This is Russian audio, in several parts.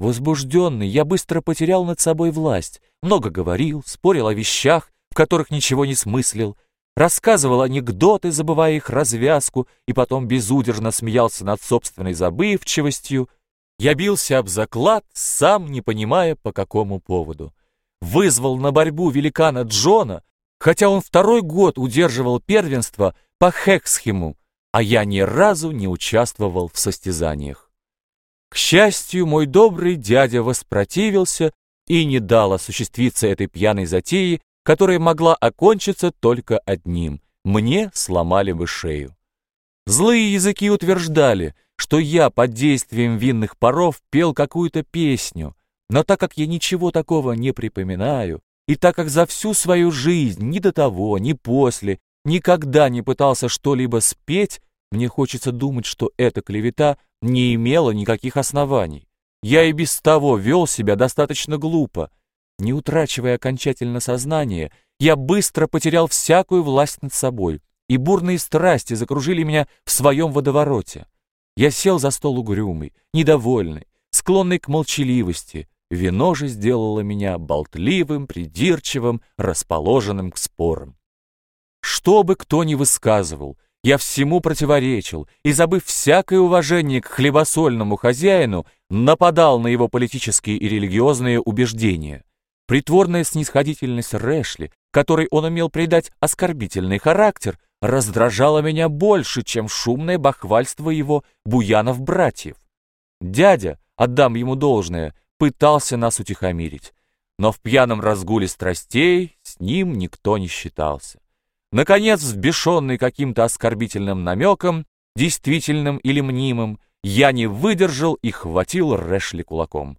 Возбужденный, я быстро потерял над собой власть, много говорил, спорил о вещах, в которых ничего не смыслил, рассказывал анекдоты, забывая их развязку, и потом безудержно смеялся над собственной забывчивостью. Я бился об заклад, сам не понимая, по какому поводу. Вызвал на борьбу великана Джона, хотя он второй год удерживал первенство по Хексхему, а я ни разу не участвовал в состязаниях. К счастью, мой добрый дядя воспротивился и не дал осуществиться этой пьяной затеи, которая могла окончиться только одним — мне сломали бы шею. Злые языки утверждали, что я под действием винных паров пел какую-то песню, но так как я ничего такого не припоминаю, и так как за всю свою жизнь ни до того, ни после никогда не пытался что-либо спеть, мне хочется думать, что эта клевета не имела никаких оснований. Я и без того вел себя достаточно глупо. Не утрачивая окончательно сознание, я быстро потерял всякую власть над собой, и бурные страсти закружили меня в своем водовороте. Я сел за стол угрюмый, недовольный, склонный к молчаливости, Вино же сделало меня болтливым, придирчивым, расположенным к спорам. Что бы кто ни высказывал, я всему противоречил и, забыв всякое уважение к хлебосольному хозяину, нападал на его политические и религиозные убеждения. Притворная снисходительность Рэшли, которой он умел придать оскорбительный характер, раздражала меня больше, чем шумное бахвальство его буянов-братьев. Дядя, отдам ему должное, пытался нас утихомирить, но в пьяном разгуле страстей с ним никто не считался. Наконец, взбешенный каким-то оскорбительным намеком, действительным или мнимым, я не выдержал и хватил Рэшли кулаком.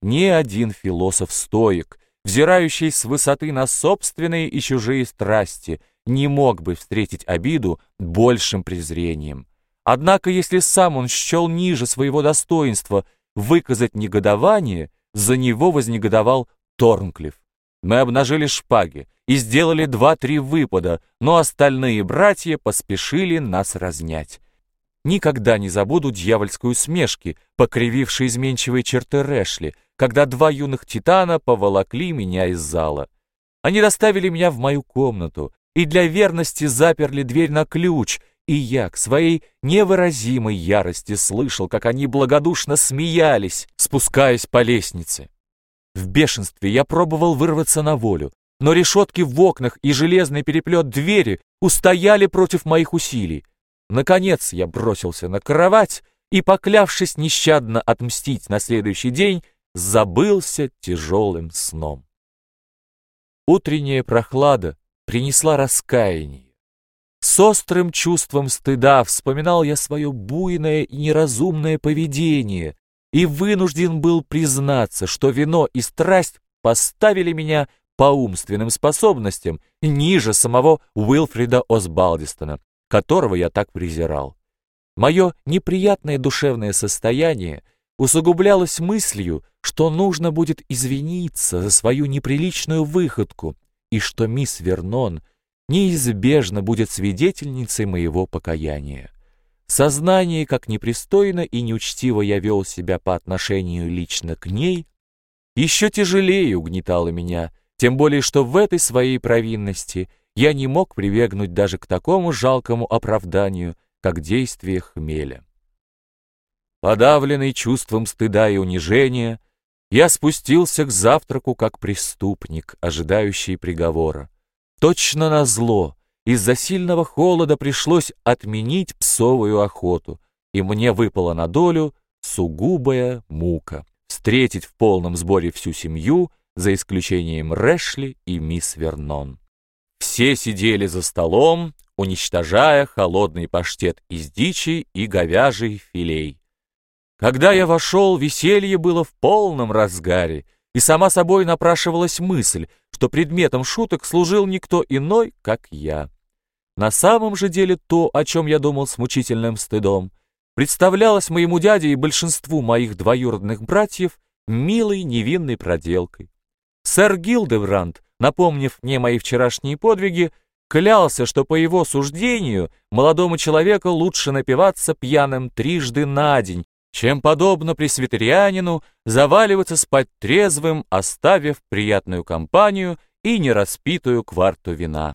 Ни один философ-стоик, взирающий с высоты на собственные и чужие страсти, не мог бы встретить обиду большим презрением. Однако, если сам он счел ниже своего достоинства выказать негодование, за него вознегодовал Торнклифф. Мы обнажили шпаги и сделали два-три выпада, но остальные братья поспешили нас разнять. Никогда не забуду дьявольскую смешки, покривившей изменчивые черты Рэшли, когда два юных титана поволокли меня из зала. Они доставили меня в мою комнату и для верности заперли дверь на ключ, и я к своей невыразимой ярости слышал, как они благодушно смеялись, спускаясь по лестнице. В бешенстве я пробовал вырваться на волю, но решетки в окнах и железный переплет двери устояли против моих усилий. Наконец я бросился на кровать и, поклявшись нещадно отмстить на следующий день, забылся тяжелым сном. Утренняя прохлада принесла раскаяние. С острым чувством стыда вспоминал я свое буйное и неразумное поведение и вынужден был признаться, что вино и страсть поставили меня по умственным способностям ниже самого Уилфрида Осбалдистона, которого я так презирал. Мое неприятное душевное состояние усугублялось мыслью, что нужно будет извиниться за свою неприличную выходку и что мисс Вернон — неизбежно будет свидетельницей моего покаяния. Сознание, как непристойно и неучтиво я вел себя по отношению лично к ней, еще тяжелее угнетало меня, тем более что в этой своей провинности я не мог прибегнуть даже к такому жалкому оправданию, как действие хмеля. Подавленный чувством стыда и унижения, я спустился к завтраку как преступник, ожидающий приговора. Точно на зло из-за сильного холода пришлось отменить псовую охоту, и мне выпала на долю сугубая мука встретить в полном сборе всю семью, за исключением Рэшли и мисс Вернон. Все сидели за столом, уничтожая холодный паштет из дичи и говяжий филей. Когда я вошел, веселье было в полном разгаре, и сама собой напрашивалась мысль, что предметом шуток служил никто иной, как я. На самом же деле то, о чем я думал с мучительным стыдом, представлялось моему дяде и большинству моих двоюродных братьев милой невинной проделкой. Сэр Гилдевранд, напомнив мне мои вчерашние подвиги, клялся, что по его суждению молодому человеку лучше напиваться пьяным трижды на день, чем подобно пресвитерианину заваливаться спать трезвым, оставив приятную компанию и нераспитую кварту вина.